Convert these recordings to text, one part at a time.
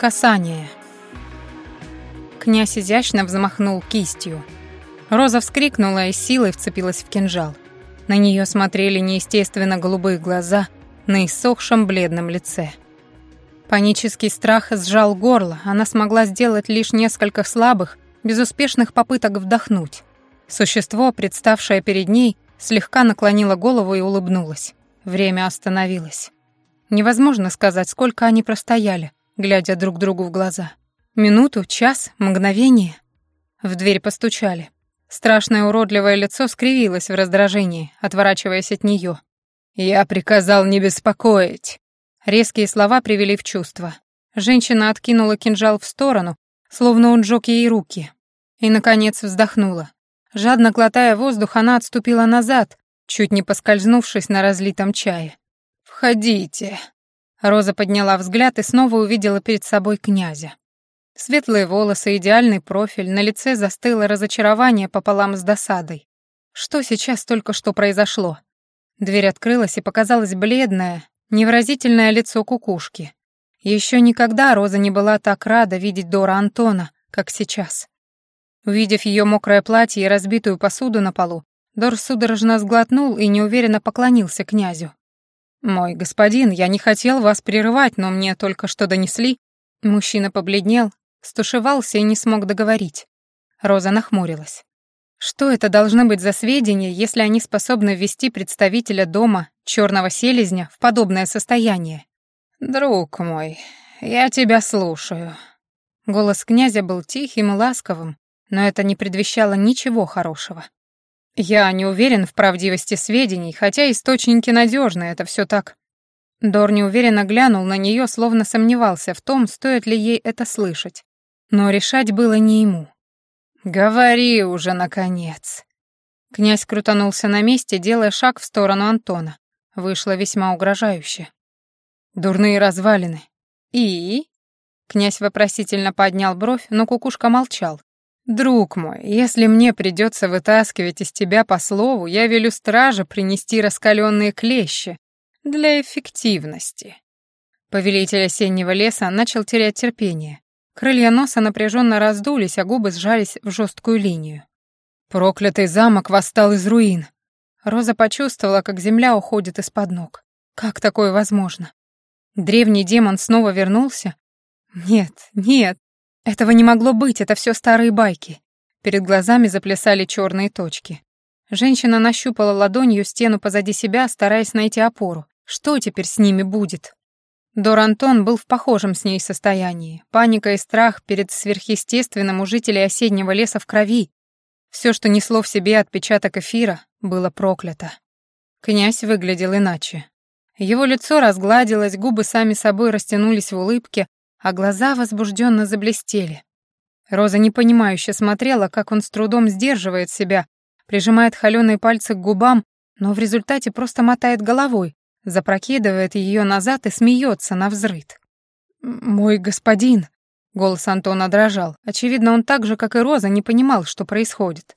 Касание. Князь изящно взмахнул кистью. Роза вскрикнула и силой вцепилась в кинжал. На нее смотрели неестественно голубые глаза на иссохшем бледном лице. Панический страх сжал горло, она смогла сделать лишь несколько слабых, безуспешных попыток вдохнуть. Существо, представшее перед ней, слегка наклонило голову и улыбнулось. Время остановилось. Невозможно сказать, сколько они простояли, глядя друг другу в глаза. Минуту, час, мгновение. В дверь постучали. Страшное уродливое лицо скривилось в раздражении, отворачиваясь от нее. «Я приказал не беспокоить». Резкие слова привели в чувство. Женщина откинула кинжал в сторону, словно он жёг ей руки. И, наконец, вздохнула. Жадно глотая воздух, она отступила назад, чуть не поскользнувшись на разлитом чае. «Входите». Роза подняла взгляд и снова увидела перед собой князя. Светлые волосы, идеальный профиль, на лице застыло разочарование пополам с досадой. Что сейчас только что произошло? Дверь открылась, и показалось бледное, невыразительное лицо кукушки. Еще никогда Роза не была так рада видеть Дора Антона, как сейчас. Увидев ее мокрое платье и разбитую посуду на полу, Дор судорожно сглотнул и неуверенно поклонился князю. «Мой господин, я не хотел вас прерывать, но мне только что донесли...» Мужчина побледнел, Стушевался и не смог договорить. Роза нахмурилась. Что это должны быть за сведения, если они способны ввести представителя дома черного селезня в подобное состояние? «Друг мой, я тебя слушаю». Голос князя был тихим и ласковым, но это не предвещало ничего хорошего. «Я не уверен в правдивости сведений, хотя источники надежные, это все так». Дор неуверенно глянул на нее, словно сомневался в том, стоит ли ей это слышать. Но решать было не ему. «Говори уже, наконец!» Князь крутанулся на месте, делая шаг в сторону Антона. Вышло весьма угрожающе. «Дурные развалины». «И?» Князь вопросительно поднял бровь, но кукушка молчал. «Друг мой, если мне придется вытаскивать из тебя по слову, я велю страже принести раскаленные клещи для эффективности». Повелитель осеннего леса начал терять терпение. Крылья носа напряженно раздулись, а губы сжались в жесткую линию. Проклятый замок восстал из руин. Роза почувствовала, как земля уходит из-под ног. Как такое возможно? Древний демон снова вернулся? Нет, нет, этого не могло быть, это все старые байки. Перед глазами заплясали черные точки. Женщина нащупала ладонью стену позади себя, стараясь найти опору. Что теперь с ними будет? Дор Антон был в похожем с ней состоянии. Паника и страх перед сверхъестественным у жителей осеннего леса в крови. Все, что несло в себе отпечаток эфира, было проклято. Князь выглядел иначе. Его лицо разгладилось, губы сами собой растянулись в улыбке, а глаза возбужденно заблестели. Роза непонимающе смотрела, как он с трудом сдерживает себя, прижимает холеные пальцы к губам, но в результате просто мотает головой, запрокидывает ее назад и смеется на взрыд. «Мой господин!» — голос Антона дрожал. Очевидно, он так же, как и Роза, не понимал, что происходит.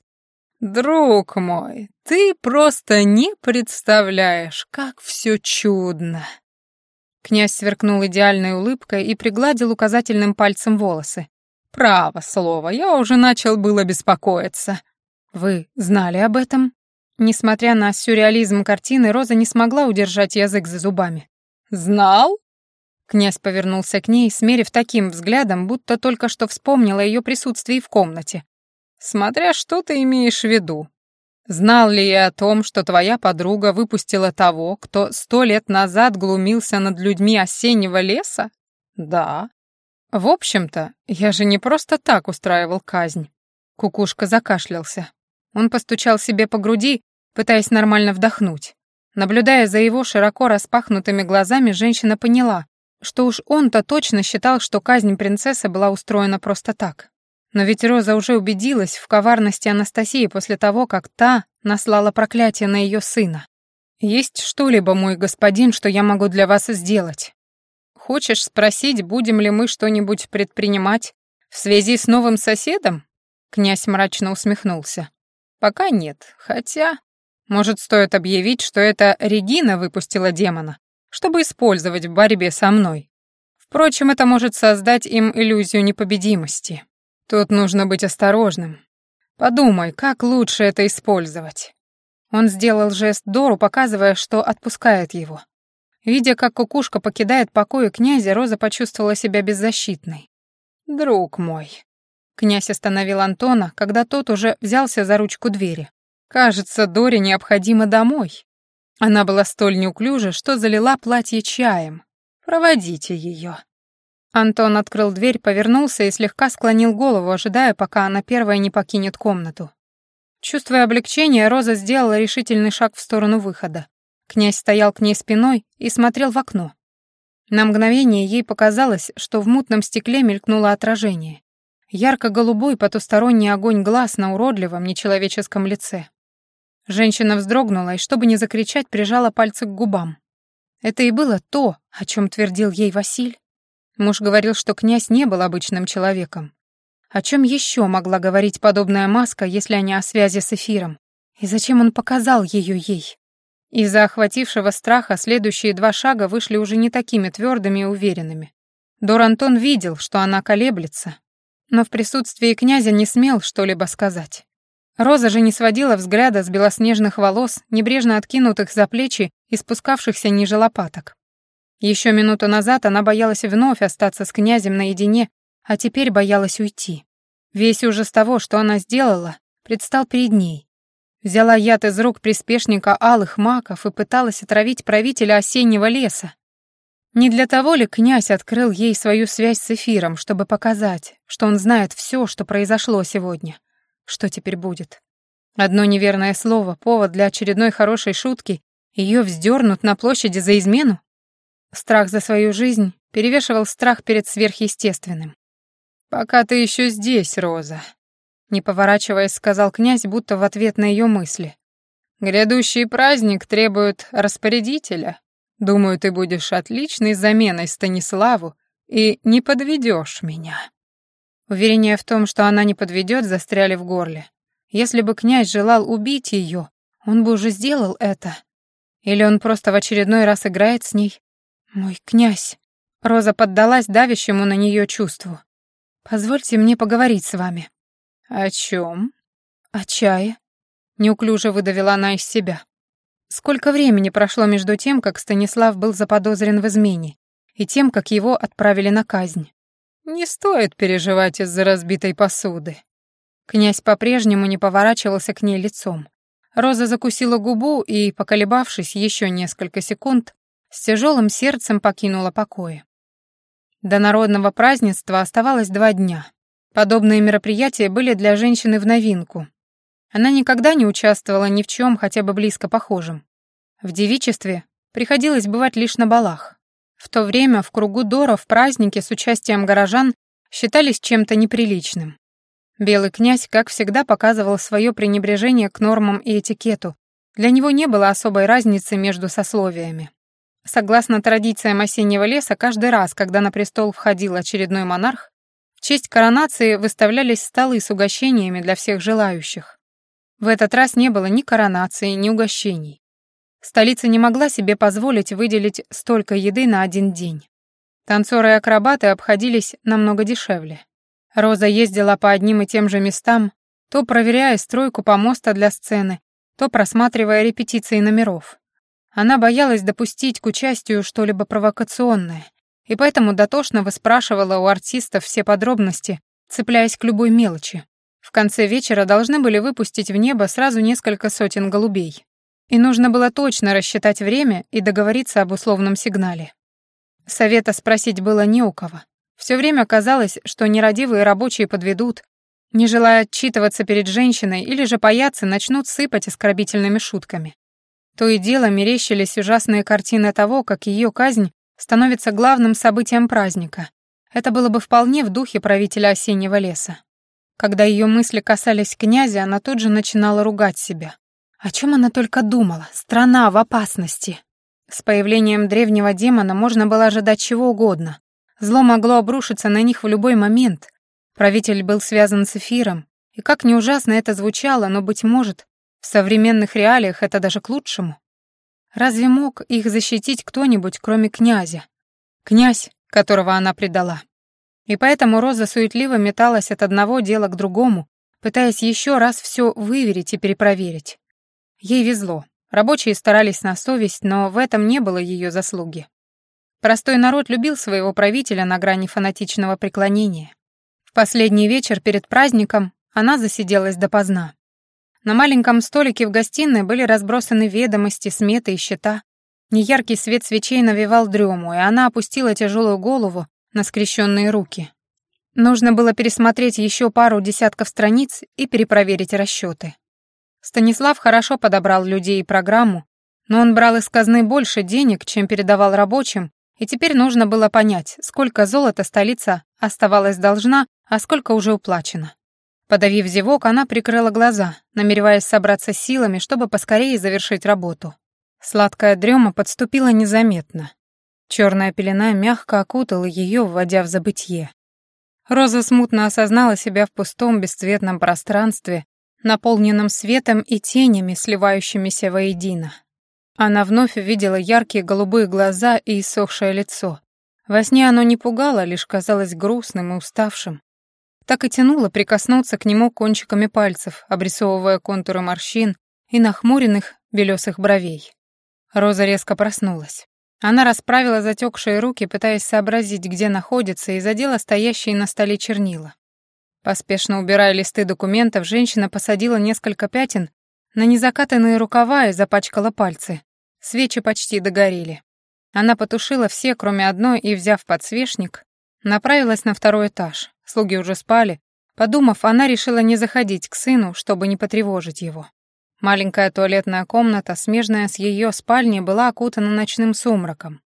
«Друг мой, ты просто не представляешь, как все чудно!» Князь сверкнул идеальной улыбкой и пригладил указательным пальцем волосы. «Право слово, я уже начал было беспокоиться». «Вы знали об этом?» Несмотря на сюрреализм картины, Роза не смогла удержать язык за зубами. «Знал?» Князь повернулся к ней, смерив таким взглядом, будто только что вспомнила ее присутствие в комнате. «Смотря что ты имеешь в виду. Знал ли я о том, что твоя подруга выпустила того, кто сто лет назад глумился над людьми осеннего леса? Да. В общем-то, я же не просто так устраивал казнь». Кукушка закашлялся. Он постучал себе по груди, пытаясь нормально вдохнуть. Наблюдая за его широко распахнутыми глазами, женщина поняла, что уж он-то точно считал, что казнь принцессы была устроена просто так. Но ведь Роза уже убедилась в коварности Анастасии после того, как та наслала проклятие на ее сына. «Есть что-либо, мой господин, что я могу для вас сделать? Хочешь спросить, будем ли мы что-нибудь предпринимать в связи с новым соседом?» Князь мрачно усмехнулся. Пока нет, хотя... Может, стоит объявить, что это Регина выпустила демона, чтобы использовать в борьбе со мной. Впрочем, это может создать им иллюзию непобедимости. Тут нужно быть осторожным. Подумай, как лучше это использовать. Он сделал жест Дору, показывая, что отпускает его. Видя, как кукушка покидает покои князя, Роза почувствовала себя беззащитной. «Друг мой». Князь остановил Антона, когда тот уже взялся за ручку двери. «Кажется, Доре необходимо домой». Она была столь неуклюжа, что залила платье чаем. «Проводите ее». Антон открыл дверь, повернулся и слегка склонил голову, ожидая, пока она первая не покинет комнату. Чувствуя облегчение, Роза сделала решительный шаг в сторону выхода. Князь стоял к ней спиной и смотрел в окно. На мгновение ей показалось, что в мутном стекле мелькнуло отражение. Ярко-голубой потусторонний огонь глаз на уродливом нечеловеческом лице. Женщина вздрогнула и, чтобы не закричать, прижала пальцы к губам. Это и было то, о чем твердил ей Василь. Муж говорил, что князь не был обычным человеком. О чем еще могла говорить подобная маска, если не о связи с эфиром? И зачем он показал ее ей? Из-за охватившего страха следующие два шага вышли уже не такими твердыми и уверенными. Дор Антон видел, что она колеблется, но в присутствии князя не смел что-либо сказать. Роза же не сводила взгляда с белоснежных волос, небрежно откинутых за плечи и спускавшихся ниже лопаток. Еще минуту назад она боялась вновь остаться с князем наедине, а теперь боялась уйти. Весь ужас того, что она сделала, предстал перед ней. Взяла яд из рук приспешника алых маков и пыталась отравить правителя осеннего леса. Не для того ли князь открыл ей свою связь с эфиром, чтобы показать, что он знает все, что произошло сегодня? Что теперь будет? Одно неверное слово, повод для очередной хорошей шутки, ее вздернут на площади за измену? Страх за свою жизнь перевешивал страх перед сверхъестественным. «Пока ты еще здесь, Роза», — не поворачиваясь, сказал князь, будто в ответ на ее мысли. «Грядущий праздник требует распорядителя. Думаю, ты будешь отличной заменой Станиславу и не подведешь меня». Уверения в том, что она не подведет, застряли в горле. Если бы князь желал убить ее, он бы уже сделал это. Или он просто в очередной раз играет с ней, «Мой князь!» Роза поддалась давящему на нее чувству. «Позвольте мне поговорить с вами». «О чем?» «О чае», — неуклюже выдавила она из себя. Сколько времени прошло между тем, как Станислав был заподозрен в измене, и тем, как его отправили на казнь? «Не стоит переживать из-за разбитой посуды». Князь по-прежнему не поворачивался к ней лицом. Роза закусила губу и, поколебавшись еще несколько секунд, с тяжелым сердцем покинула покои. До народного празднества оставалось два дня. Подобные мероприятия были для женщины в новинку. Она никогда не участвовала ни в чем хотя бы близко похожем. В девичестве приходилось бывать лишь на балах. В то время в кругу Доров праздники с участием горожан считались чем-то неприличным. Белый князь, как всегда, показывал свое пренебрежение к нормам и этикету. Для него не было особой разницы между сословиями. Согласно традициям осеннего леса, каждый раз, когда на престол входил очередной монарх, в честь коронации выставлялись столы с угощениями для всех желающих. В этот раз не было ни коронации, ни угощений. Столица не могла себе позволить выделить столько еды на один день. Танцоры и акробаты обходились намного дешевле. Роза ездила по одним и тем же местам, то проверяя стройку помоста для сцены, то просматривая репетиции номеров. Она боялась допустить к участию что-либо провокационное, и поэтому дотошно выспрашивала у артистов все подробности, цепляясь к любой мелочи. В конце вечера должны были выпустить в небо сразу несколько сотен голубей. И нужно было точно рассчитать время и договориться об условном сигнале. Совета спросить было не у кого. Все время казалось, что нерадивые рабочие подведут, не желая отчитываться перед женщиной или же паяцы начнут сыпать оскорбительными шутками. То и дело мерещились ужасные картины того, как ее казнь становится главным событием праздника. Это было бы вполне в духе правителя осеннего леса. Когда ее мысли касались князя, она тут же начинала ругать себя. О чем она только думала? Страна в опасности. С появлением древнего демона можно было ожидать чего угодно. Зло могло обрушиться на них в любой момент. Правитель был связан с эфиром, и как ни ужасно это звучало, но, быть может, в современных реалиях это даже к лучшему. Разве мог их защитить кто-нибудь, кроме князя? Князь, которого она предала. И поэтому Роза суетливо металась от одного дела к другому, пытаясь еще раз все выверить и перепроверить. Ей везло. Рабочие старались на совесть, но в этом не было ее заслуги. Простой народ любил своего правителя на грани фанатичного преклонения. В последний вечер перед праздником она засиделась допоздна. На маленьком столике в гостиной были разбросаны ведомости, сметы и счета. Неяркий свет свечей навевал дрему, и она опустила тяжелую голову на скрещенные руки. Нужно было пересмотреть еще пару десятков страниц и перепроверить расчеты. Станислав хорошо подобрал людей и программу, но он брал из казны больше денег, чем передавал рабочим, и теперь нужно было понять, сколько золота столица оставалась должна, а сколько уже уплачено. Подавив зевок, она прикрыла глаза, намереваясь собраться силами, чтобы поскорее завершить работу. Сладкая дрема подступила незаметно. Черная пелена мягко окутала ее, вводя в забытье. Роза смутно осознала себя в пустом бесцветном пространстве, наполненном светом и тенями, сливающимися воедино. Она вновь увидела яркие голубые глаза и иссохшее лицо. Во сне оно не пугало, лишь казалось грустным и уставшим. Так и тянуло прикоснуться к нему кончиками пальцев, обрисовывая контуры морщин и нахмуренных белесых бровей. Роза резко проснулась. Она расправила затекшие руки, пытаясь сообразить, где находится, и задела стоящие на столе чернила. Поспешно убирая листы документов, женщина посадила несколько пятен на незакатанные рукава и запачкала пальцы. Свечи почти догорели. Она потушила все, кроме одной, и, взяв подсвечник, направилась на второй этаж. Слуги уже спали. Подумав, она решила не заходить к сыну, чтобы не потревожить его. Маленькая туалетная комната, смежная с ее спальней, была окутана ночным сумраком.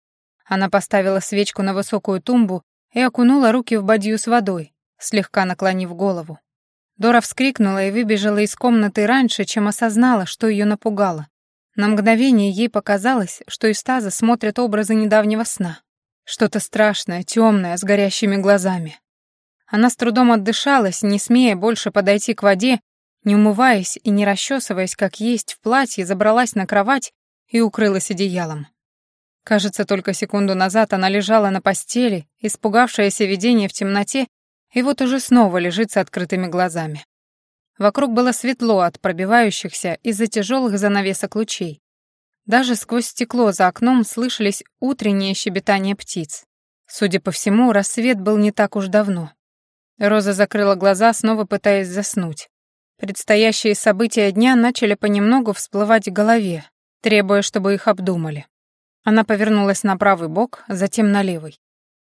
Она поставила свечку на высокую тумбу и окунула руки в бадью с водой, слегка наклонив голову. Дора вскрикнула и выбежала из комнаты раньше, чем осознала, что ее напугало. На мгновение ей показалось, что из таза смотрят образы недавнего сна. Что-то страшное, темное, с горящими глазами. Она с трудом отдышалась, не смея больше подойти к воде, не умываясь и не расчесываясь, как есть в платье, забралась на кровать и укрылась одеялом. Кажется, только секунду назад она лежала на постели, испугавшаяся видение в темноте, и вот уже снова лежит с открытыми глазами. Вокруг было светло от пробивающихся из-за тяжелых занавесок лучей. Даже сквозь стекло за окном слышались утренние щебетания птиц. Судя по всему, рассвет был не так уж давно. Роза закрыла глаза, снова пытаясь заснуть. Предстоящие события дня начали понемногу всплывать в голове, требуя, чтобы их обдумали. Она повернулась на правый бок, затем на левый.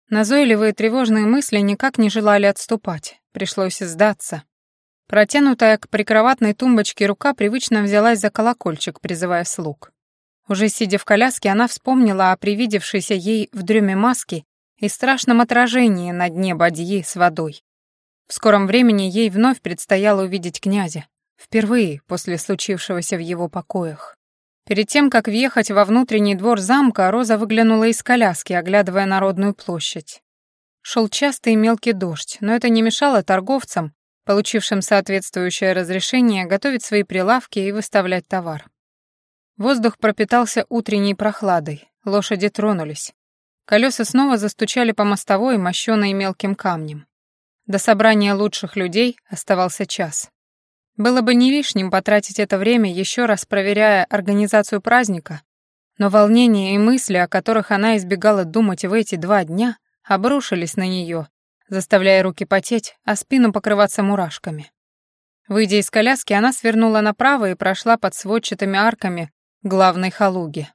Назойливые тревожные мысли никак не желали отступать, пришлось сдаться. Протянутая к прикроватной тумбочке рука привычно взялась за колокольчик, призывая слуг. Уже сидя в коляске, она вспомнила о привидевшейся ей в дреме маске и страшном отражении на дне бадьи с водой. В скором времени ей вновь предстояло увидеть князя, впервые после случившегося в его покоях. Перед тем, как въехать во внутренний двор замка, Роза выглянула из коляски, оглядывая Народную площадь. Шел частый мелкий дождь, но это не мешало торговцам, получившим соответствующее разрешение, готовить свои прилавки и выставлять товар. Воздух пропитался утренней прохладой, лошади тронулись. Колеса снова застучали по мостовой, мощенной мелким камнем. До собрания лучших людей оставался час. Было бы не лишним потратить это время еще раз проверяя организацию праздника, но волнения и мысли, о которых она избегала думать в эти два дня, обрушились на нее, заставляя руки потеть, а спину покрываться мурашками. Выйдя из коляски, она свернула направо и прошла под сводчатыми арками главной халуги.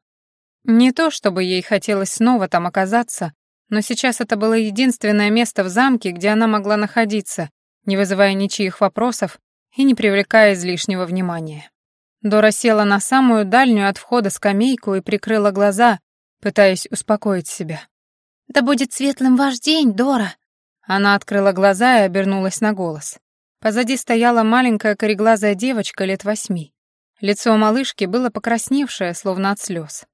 Не то, чтобы ей хотелось снова там оказаться, но сейчас это было единственное место в замке, где она могла находиться, не вызывая ничьих вопросов и не привлекая излишнего внимания. Дора села на самую дальнюю от входа скамейку и прикрыла глаза, пытаясь успокоить себя. «Да будет светлым ваш день, Дора!» Она открыла глаза и обернулась на голос. Позади стояла маленькая кореглазая девочка лет восьми. Лицо малышки было покрасневшее, словно от слез.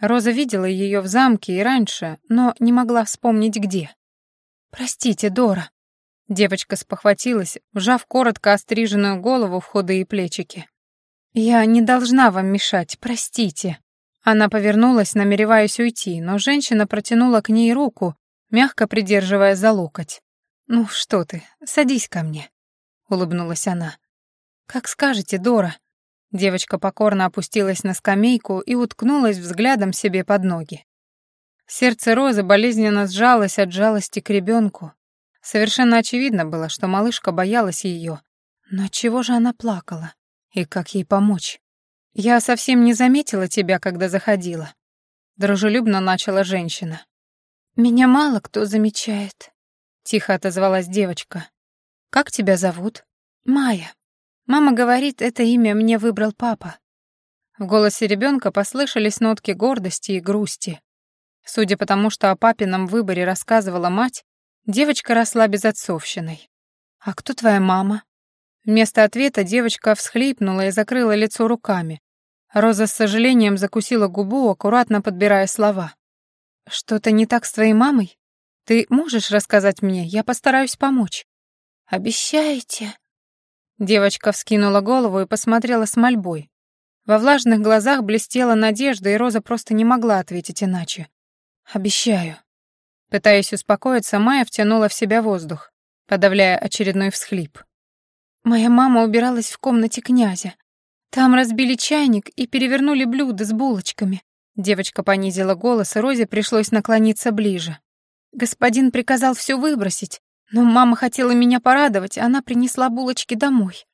Роза видела ее в замке и раньше, но не могла вспомнить где. «Простите, Дора», Девочка спохватилась, вжав коротко остриженную голову в худые плечики. «Я не должна вам мешать, простите». Она повернулась, намереваясь уйти, но женщина протянула к ней руку, мягко придерживая за локоть. «Ну что ты, садись ко мне», — улыбнулась она. «Как скажете, Дора». Девочка покорно опустилась на скамейку и уткнулась взглядом себе под ноги. Сердце Розы болезненно сжалось от жалости к ребенку. Совершенно очевидно было, что малышка боялась ее. Но чего же она плакала? И как ей помочь? «Я совсем не заметила тебя, когда заходила», — дружелюбно начала женщина. «Меня мало кто замечает», — тихо отозвалась девочка. «Как тебя зовут?» «Майя. Мама говорит, это имя мне выбрал папа». В голосе ребенка послышались нотки гордости и грусти. Судя по тому, что о папином выборе рассказывала мать, девочка росла безотцовщиной. «А кто твоя мама?» Вместо ответа девочка всхлипнула и закрыла лицо руками. Роза с сожалением закусила губу, аккуратно подбирая слова. «Что-то не так с твоей мамой? Ты можешь рассказать мне? Я постараюсь помочь». «Обещаете?» Девочка вскинула голову и посмотрела с мольбой. Во влажных глазах блестела надежда, и Роза просто не могла ответить иначе. «Обещаю». Пытаясь успокоиться, Майя втянула в себя воздух, подавляя очередной всхлип. Моя мама убиралась в комнате князя. Там разбили чайник и перевернули блюдо с булочками. Девочка понизила голос, и Розе пришлось наклониться ближе. Господин приказал все выбросить, но мама хотела меня порадовать, она принесла булочки домой.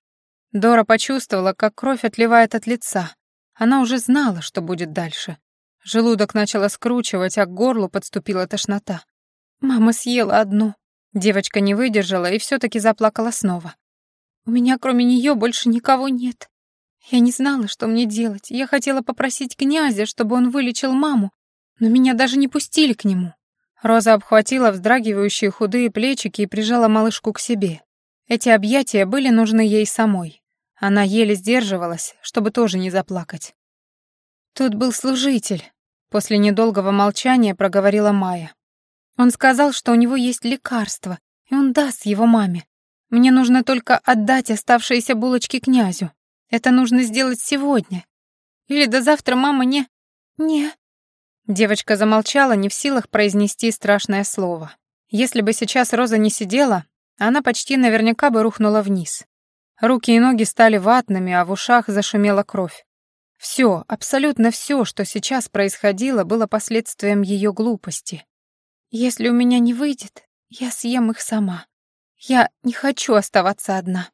Дора почувствовала, как кровь отливает от лица. Она уже знала, что будет дальше. Желудок начала скручивать, а к горлу подступила тошнота. Мама съела одну. Девочка не выдержала и все таки заплакала снова. У меня кроме нее больше никого нет. Я не знала, что мне делать. Я хотела попросить князя, чтобы он вылечил маму, но меня даже не пустили к нему. Роза обхватила вздрагивающие худые плечики и прижала малышку к себе. Эти объятия были нужны ей самой. Она еле сдерживалась, чтобы тоже не заплакать. Тут был служитель. После недолгого молчания проговорила Майя. Он сказал, что у него есть лекарство, и он даст его маме. Мне нужно только отдать оставшиеся булочки князю. Это нужно сделать сегодня. Или до завтра мама не... Не...» Девочка замолчала, не в силах произнести страшное слово. Если бы сейчас Роза не сидела, она почти наверняка бы рухнула вниз. Руки и ноги стали ватными, а в ушах зашумела кровь. Все, абсолютно все, что сейчас происходило, было последствием ее глупости. «Если у меня не выйдет, я съем их сама», я не хочу оставаться одна.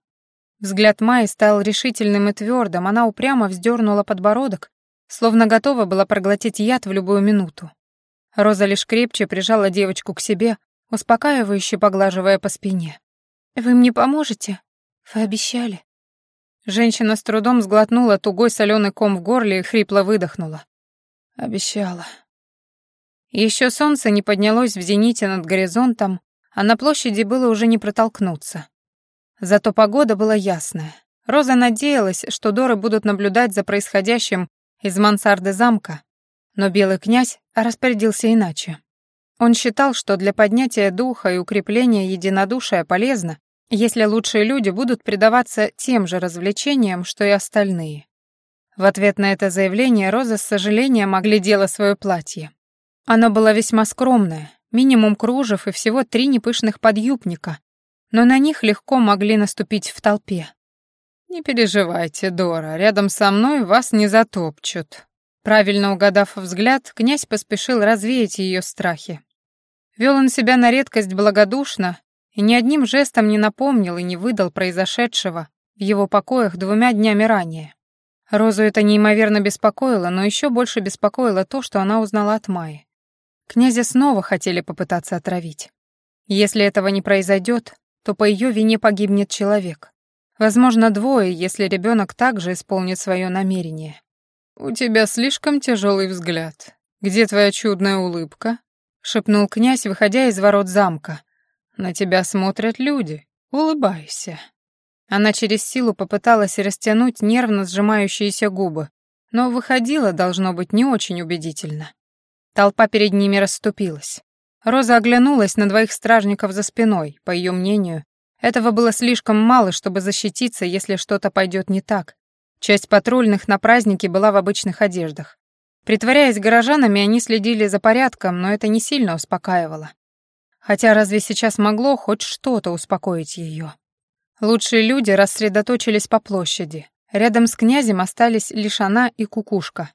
Взгляд Майи стал решительным и твердым, она упрямо вздернула подбородок, словно готова была проглотить яд в любую минуту. Роза лишь крепче прижала девочку к себе, успокаивающе поглаживая по спине. «Вы мне поможете? Вы обещали?» Женщина с трудом сглотнула тугой соленый ком в горле и хрипло выдохнула. «Обещала». Еще солнце не поднялось в зените над горизонтом, а на площади было уже не протолкнуться. Зато погода была ясная. Роза надеялась, что Доры будут наблюдать за происходящим из мансарды замка, но белый князь распорядился иначе. Он считал, что для поднятия духа и укрепления единодушия полезно, если лучшие люди будут предаваться тем же развлечениям, что и остальные. В ответ на это заявление Роза с сожалением оглядела свое платье. Оно было весьма скромное, минимум кружев и всего три непышных подъюбника, но на них легко могли наступить в толпе. «Не переживайте, Дора, рядом со мной вас не затопчут». Правильно угадав взгляд, князь поспешил развеять ее страхи. Вел он себя на редкость благодушно и ни одним жестом не напомнил и не выдал произошедшего в его покоях двумя днями ранее. Розу это неимоверно беспокоило, но еще больше беспокоило то, что она узнала от Майи. Князя снова хотели попытаться отравить. Если этого не произойдет, то по ее вине погибнет человек. Возможно, двое, если ребенок также исполнит свое намерение. «У тебя слишком тяжелый взгляд. Где твоя чудная улыбка?» — шепнул князь, выходя из ворот замка. «На тебя смотрят люди. Улыбайся». Она через силу попыталась растянуть нервно сжимающиеся губы, но выходила, должно быть, не очень убедительно. Толпа перед ними расступилась. Роза оглянулась на двоих стражников за спиной. По ее мнению, этого было слишком мало, чтобы защититься, если что-то пойдет не так. Часть патрульных на празднике была в обычных одеждах. Притворяясь горожанами, они следили за порядком, но это не сильно успокаивало. Хотя разве сейчас могло хоть что-то успокоить ее? Лучшие люди рассредоточились по площади. Рядом с князем остались лишь она и кукушка.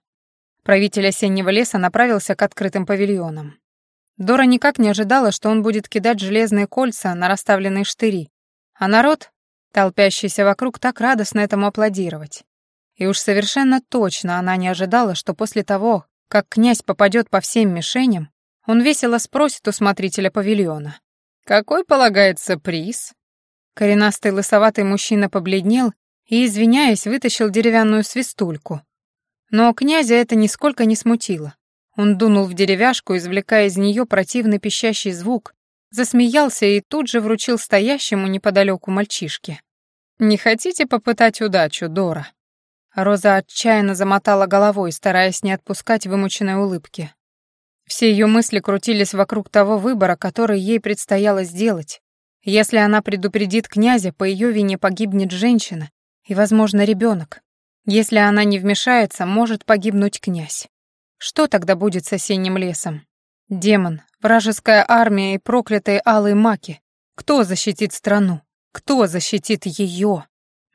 Правитель осеннего леса направился к открытым павильонам. Дора никак не ожидала, что он будет кидать железные кольца на расставленные штыри, а народ, толпящийся вокруг, так радостно этому аплодировать. И уж совершенно точно она не ожидала, что после того, как князь попадет по всем мишеням, он весело спросит у смотрителя павильона. «Какой полагается приз?» Коренастый лысоватый мужчина побледнел и, извиняясь, вытащил деревянную свистульку. Но князя это нисколько не смутило. Он дунул в деревяшку, извлекая из нее противный пищащий звук, засмеялся и тут же вручил стоящему неподалеку мальчишке. «Не хотите попытать удачу, Дора?» Роза отчаянно замотала головой, стараясь не отпускать вымученной улыбки. Все ее мысли крутились вокруг того выбора, который ей предстояло сделать. Если она предупредит князя, по ее вине погибнет женщина и, возможно, ребенок. Если она не вмешается, может погибнуть князь. Что тогда будет с осенним лесом? Демон, вражеская армия и проклятые алые маки. Кто защитит страну? Кто защитит ее?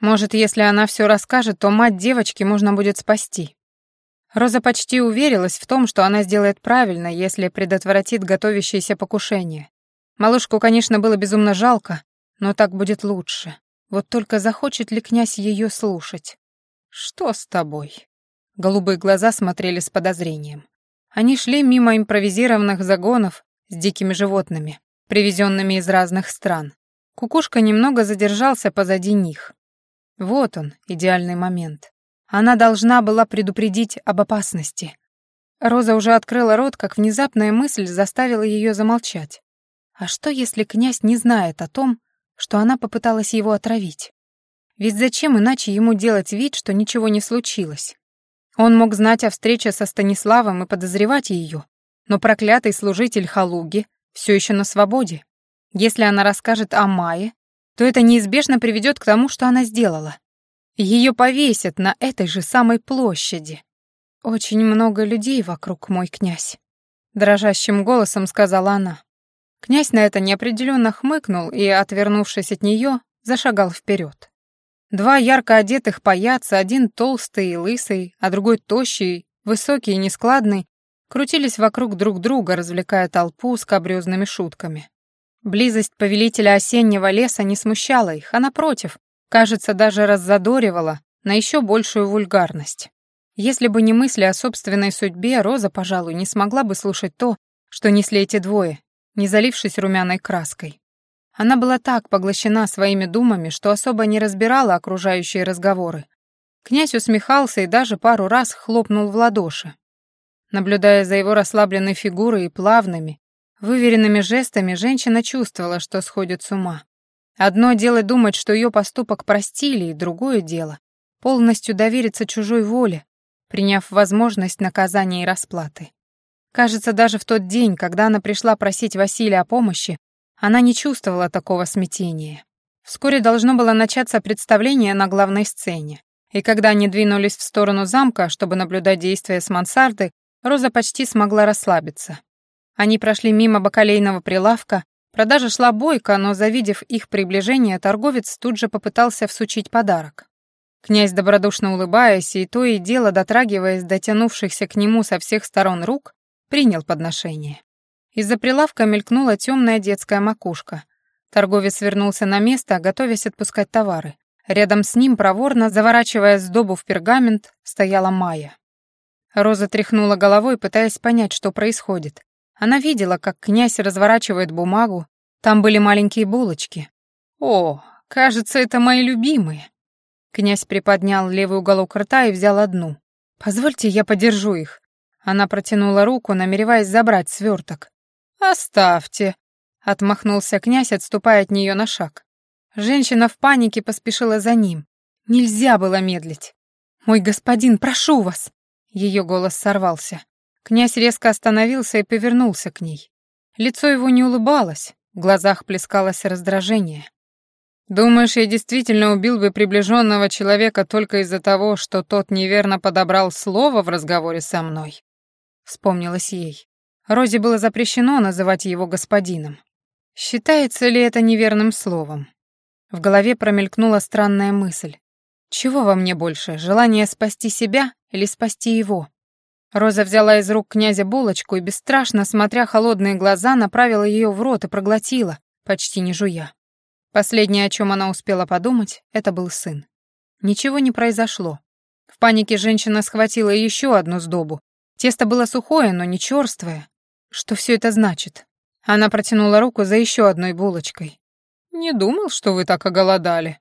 Может, если она все расскажет, то мать девочки можно будет спасти. Роза почти уверилась в том, что она сделает правильно, если предотвратит готовящееся покушение. Малышку, конечно, было безумно жалко, но так будет лучше. Вот только захочет ли князь ее слушать? «Что с тобой?» Голубые глаза смотрели с подозрением. Они шли мимо импровизированных загонов с дикими животными, привезенными из разных стран. Кукушка немного задержался позади них. Вот он, идеальный момент. Она должна была предупредить об опасности. Роза уже открыла рот, как внезапная мысль заставила ее замолчать. А что, если князь не знает о том, что она попыталась его отравить? Ведь зачем иначе ему делать вид, что ничего не случилось? Он мог знать о встрече со Станиславом и подозревать ее, но проклятый служитель Халуги все еще на свободе. Если она расскажет о Майе, то это неизбежно приведет к тому, что она сделала. Ее повесят на этой же самой площади. Очень много людей вокруг, мой князь. Дрожащим голосом сказала она. Князь на это неопределенно хмыкнул и, отвернувшись от нее, зашагал вперед. Два ярко одетых паяца, один толстый и лысый, а другой тощий, высокий и нескладный, крутились вокруг друг друга, развлекая толпу с кабрёзными шутками. Близость повелителя осеннего леса не смущала их, а напротив, кажется, даже раззадоривала на еще большую вульгарность. Если бы не мысли о собственной судьбе, Роза, пожалуй, не смогла бы слушать то, что несли эти двое, не залившись румяной краской. Она была так поглощена своими думами, что особо не разбирала окружающие разговоры. Князь усмехался и даже пару раз хлопнул в ладоши. Наблюдая за его расслабленной фигурой и плавными, выверенными жестами, женщина чувствовала, что сходит с ума. Одно дело думать, что ее поступок простили, и другое дело — полностью довериться чужой воле, приняв возможность наказания и расплаты. Кажется, даже в тот день, когда она пришла просить Василия о помощи, она не чувствовала такого смятения. Вскоре должно было начаться представление на главной сцене. И когда они двинулись в сторону замка, чтобы наблюдать действия с мансарды, Роза почти смогла расслабиться. Они прошли мимо бакалейного прилавка, продажа шла бойко, но, завидев их приближение, торговец тут же попытался всучить подарок. Князь, добродушно улыбаясь и то и дело дотрагиваясь до тянувшихся к нему со всех сторон рук, принял подношение. Из-за прилавка мелькнула темная детская макушка. Торговец вернулся на место, готовясь отпускать товары. Рядом с ним, проворно заворачивая сдобу в пергамент, стояла Майя. Роза тряхнула головой, пытаясь понять, что происходит. Она видела, как князь разворачивает бумагу. Там были маленькие булочки. «О, кажется, это мои любимые». Князь приподнял левый уголок рта и взял одну. «Позвольте, я подержу их». Она протянула руку, намереваясь забрать сверток. «Оставьте», — отмахнулся князь, отступая от нее на шаг. Женщина в панике поспешила за ним. Нельзя было медлить. «Мой господин, прошу вас!» Ее голос сорвался. Князь резко остановился и повернулся к ней. Лицо его не улыбалось, в глазах плескалось раздражение. «Думаешь, я действительно убил бы приближенного человека только из-за того, что тот неверно подобрал слово в разговоре со мной?» Вспомнилось ей. Розе было запрещено называть его господином. Считается ли это неверным словом? В голове промелькнула странная мысль. Чего во мне больше, желание спасти себя или спасти его? Роза взяла из рук князя булочку и, бесстрашно смотря холодные глаза, направила ее в рот и проглотила, почти не жуя. Последнее, о чем она успела подумать, это был сын. Ничего не произошло. В панике женщина схватила еще одну сдобу. Тесто было сухое, но не черствое. Что все это значит? Она протянула руку за еще одной булочкой. «Не думал, что вы так оголодали».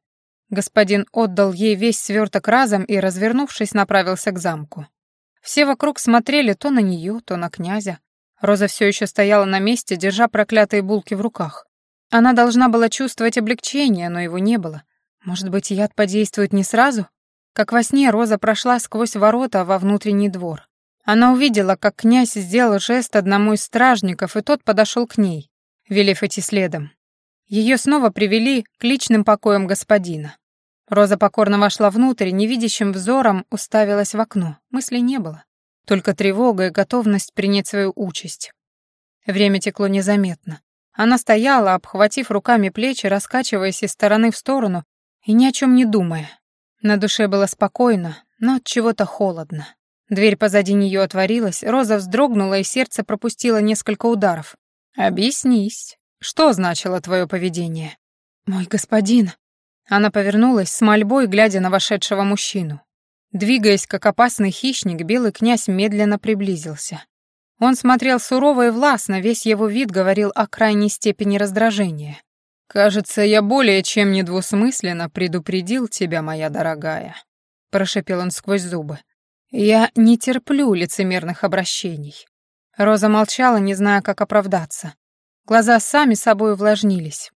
Господин отдал ей весь сверток разом и, развернувшись, направился к замку. Все вокруг смотрели то на нее, то на князя. Роза все еще стояла на месте, держа проклятые булки в руках. Она должна была чувствовать облегчение, но его не было. Может быть, яд подействует не сразу? Как во сне Роза прошла сквозь ворота во внутренний двор. Она увидела, как князь сделал жест одному из стражников, и тот подошел к ней, велев идти следом. Ее снова привели к личным покоям господина. Роза покорно вошла внутрь, невидящим взором уставилась в окно. Мыслей не было. Только тревога и готовность принять свою участь. Время текло незаметно. Она стояла, обхватив руками плечи, раскачиваясь из стороны в сторону и ни о чем не думая. На душе было спокойно, но от чего-то холодно. Дверь позади нее отворилась, Роза вздрогнула, и сердце пропустило несколько ударов. «Объяснись, что значило твое поведение?» «Мой господин», она повернулась с мольбой, глядя на вошедшего мужчину. Двигаясь, как опасный хищник, белый князь медленно приблизился. Он смотрел сурово и властно, весь его вид говорил о крайней степени раздражения. «Кажется, я более чем недвусмысленно предупредил тебя, моя дорогая», — прошепел он сквозь зубы. «Я не терплю лицемерных обращений». Роза молчала, не зная, как оправдаться. Глаза сами собой увлажнились.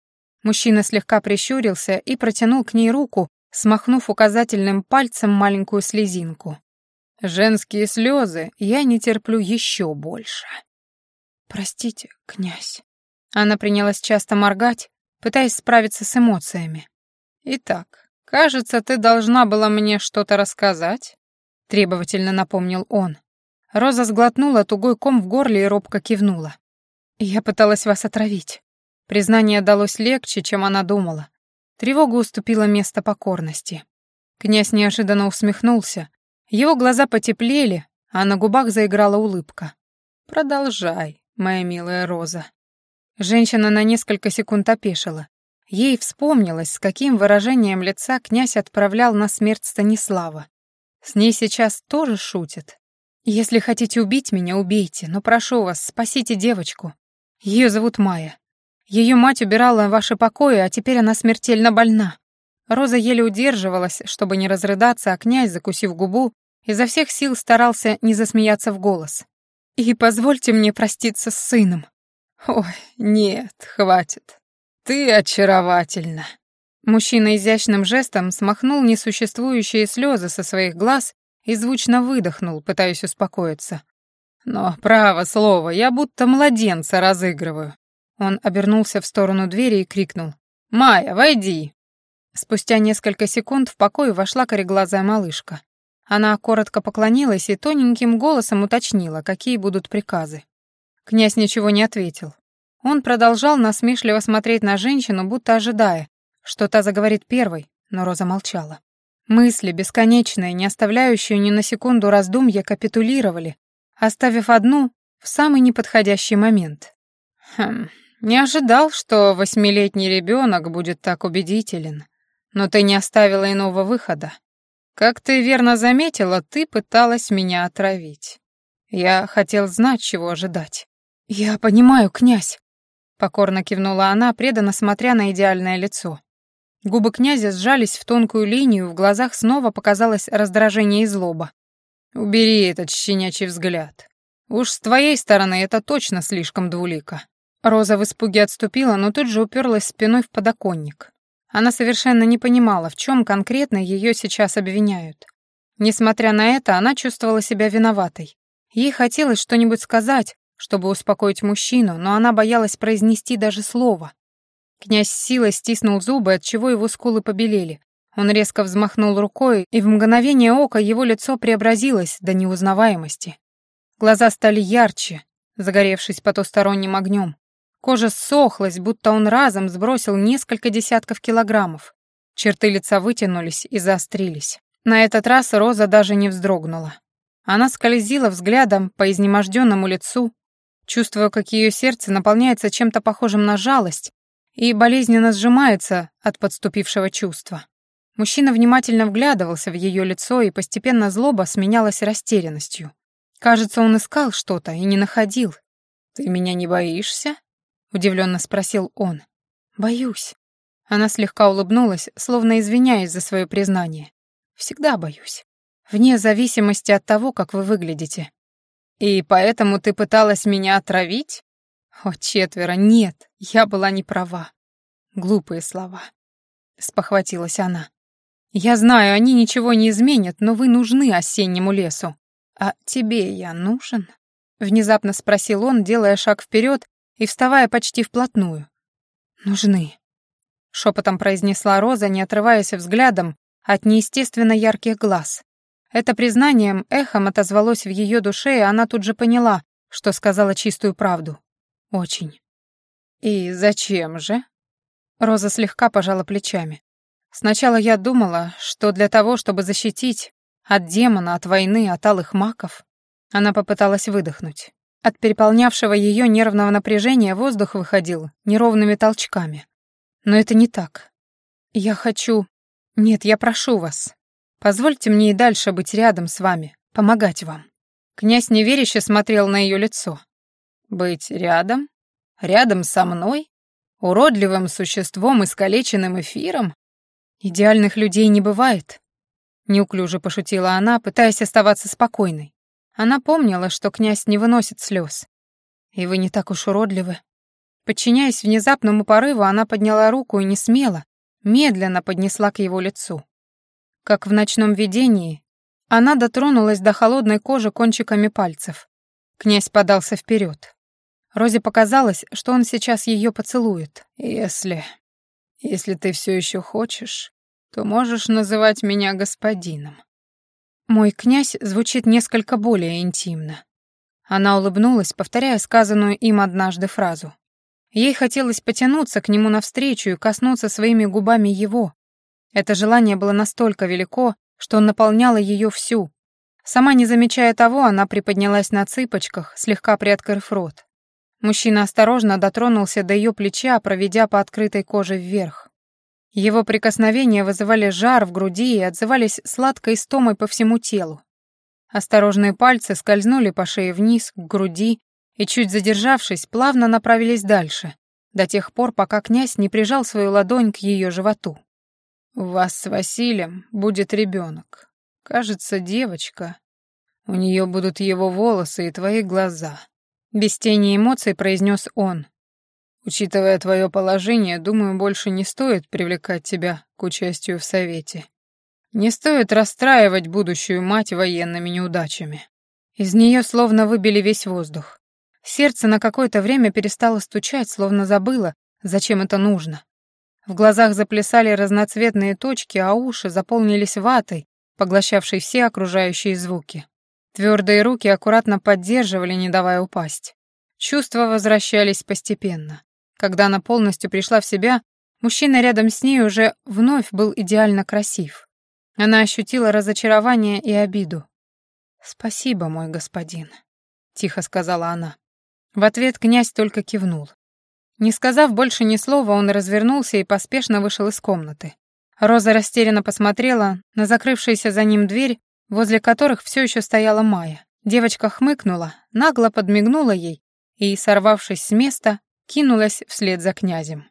Мужчина слегка прищурился и протянул к ней руку, смахнув указательным пальцем маленькую слезинку. «Женские слезы я не терплю еще больше». «Простите, князь». Она принялась часто моргать, пытаясь справиться с эмоциями. «Итак, кажется, ты должна была мне что-то рассказать», — требовательно напомнил он. Роза сглотнула тугой ком в горле и робко кивнула. «Я пыталась вас отравить». Признание далось легче, чем она думала. Тревога уступила место покорности. Князь неожиданно усмехнулся. Его глаза потеплели, а на губах заиграла улыбка. «Продолжай, моя милая Роза». Женщина на несколько секунд опешила. Ей вспомнилось, с каким выражением лица князь отправлял на смерть Станислава. С ней сейчас тоже шутят. «Если хотите убить меня, убейте, но прошу вас, спасите девочку. Ее зовут Майя. Ее мать убирала ваши покои, а теперь она смертельно больна». Роза еле удерживалась, чтобы не разрыдаться, а князь, закусив губу, изо всех сил старался не засмеяться в голос. «И позвольте мне проститься с сыном». «Ой, нет, хватит. Ты очаровательна». Мужчина изящным жестом смахнул несуществующие слезы со своих глаз и звучно выдохнул, пытаясь успокоиться. «Но, право слово, я будто младенца разыгрываю. Он обернулся в сторону двери и крикнул. «Майя, войди!» Спустя несколько секунд в покой вошла кореглазая малышка. Она коротко поклонилась и тоненьким голосом уточнила, какие будут приказы. Князь ничего не ответил. Он продолжал насмешливо смотреть на женщину, будто ожидая, что та заговорит первой, но Роза молчала. Мысли, бесконечные, не оставляющие ни на секунду раздумья, капитулировали, оставив одну в самый неподходящий момент. «Хм, не ожидал, что восьмилетний ребенок будет так убедителен, но ты не оставила иного выхода. Как ты верно заметила, ты пыталась меня отравить. Я хотел знать, чего ожидать. Я понимаю, князь. Покорно кивнула она, преданно смотря на идеальное лицо. Губы князя сжались в тонкую линию, в глазах снова показалось раздражение и злоба. «Убери этот щенячий взгляд. Уж с твоей стороны это точно слишком двулико. Роза в испуге отступила, но тут же уперлась спиной в подоконник. Она совершенно не понимала, в чем конкретно ее сейчас обвиняют. Несмотря на это, она чувствовала себя виноватой. Ей хотелось что-нибудь сказать, чтобы успокоить мужчину, но она боялась произнести даже слово. Князь силой стиснул зубы, отчего его скулы побелели. Он резко взмахнул рукой, и в мгновение ока его лицо преобразилось до неузнаваемости. Глаза стали ярче, загоревшись потусторонним огнем. Кожа ссохлась, будто он разом сбросил несколько десятков килограммов. Черты лица вытянулись и заострились. На этот раз Роза даже не вздрогнула. Она скользила взглядом по изнеможденному лицу, чувствуя, как ее сердце наполняется чем-то похожим на жалость и болезненно сжимается от подступившего чувства. Мужчина внимательно вглядывался в ее лицо, и постепенно злоба сменялась растерянностью. Кажется, он искал что-то и не находил. «Ты меня не боишься?» — удивленно спросил он. «Боюсь». Она слегка улыбнулась, словно извиняясь за свое признание. «Всегда боюсь. Вне зависимости от того, как вы выглядите. И поэтому ты пыталась меня отравить? О, четверо, нет, я была не права. Глупые слова. Спохватилась она. Я знаю, они ничего не изменят, но вы нужны осеннему лесу. А тебе я нужен? Внезапно спросил он, делая шаг вперед и вставая почти вплотную. Нужны. Шепотом произнесла Роза, не отрываясь взглядом от неестественно ярких глаз. Это признанием эхом отозвалось в ее душе, и она тут же поняла, что сказала чистую правду. Очень. «И зачем же?» Роза слегка пожала плечами. «Сначала я думала, что для того, чтобы защитить от демона, от войны, от алых маков...» Она попыталась выдохнуть. От переполнявшего ее нервного напряжения воздух выходил неровными толчками. Но это не так. Я хочу... Нет, я прошу вас. Позвольте мне и дальше быть рядом с вами, помогать вам». Князь неверяще смотрел на ее лицо. «Быть рядом? Рядом со мной? Уродливым существом, искалеченным эфиром? Идеальных людей не бывает», — неуклюже пошутила она, пытаясь оставаться спокойной. Она помнила, что князь не выносит слез. «И вы не так уж уродливы». Подчиняясь внезапному порыву, она подняла руку и не смело, медленно поднесла к его лицу. Как в ночном видении, она дотронулась до холодной кожи кончиками пальцев. Князь подался вперед. Розе показалось, что он сейчас ее поцелует. «Если... если ты все еще хочешь, то можешь называть меня господином». Мой князь звучит несколько более интимно. Она улыбнулась, повторяя сказанную им однажды фразу. Ей хотелось потянуться к нему навстречу и коснуться своими губами его, это желание было настолько велико, что наполняло ее всю. Сама не замечая того, она приподнялась на цыпочках, слегка приоткрыв рот. Мужчина осторожно дотронулся до ее плеча, проведя по открытой коже вверх. Его прикосновения вызывали жар в груди и отзывались сладкой стомой по всему телу. Осторожные пальцы скользнули по шее вниз, к груди, и, чуть задержавшись, плавно направились дальше, до тех пор, пока князь не прижал свою ладонь к ее животу. У вас с Василием будет ребенок. Кажется, девочка. У нее будут его волосы и твои глаза. Без тени эмоций произнес он. Учитывая твое положение, думаю, больше не стоит привлекать тебя к участию в совете. Не стоит расстраивать будущую мать военными неудачами. Из нее словно выбили весь воздух. Сердце на какое-то время перестало стучать, словно забыло, зачем это нужно. В глазах заплясали разноцветные точки, а уши заполнились ватой, поглощавшей все окружающие звуки. Твердые руки аккуратно поддерживали, не давая упасть. Чувства возвращались постепенно. Когда она полностью пришла в себя, мужчина рядом с ней уже вновь был идеально красив. Она ощутила разочарование и обиду. «Спасибо, мой господин», — тихо сказала она. В ответ князь только кивнул. Не сказав больше ни слова, он развернулся и поспешно вышел из комнаты. Роза растерянно посмотрела на закрывшуюся за ним дверь, возле которых все еще стояла Майя. Девочка хмыкнула, нагло подмигнула ей и, сорвавшись с места, кинулась вслед за князем.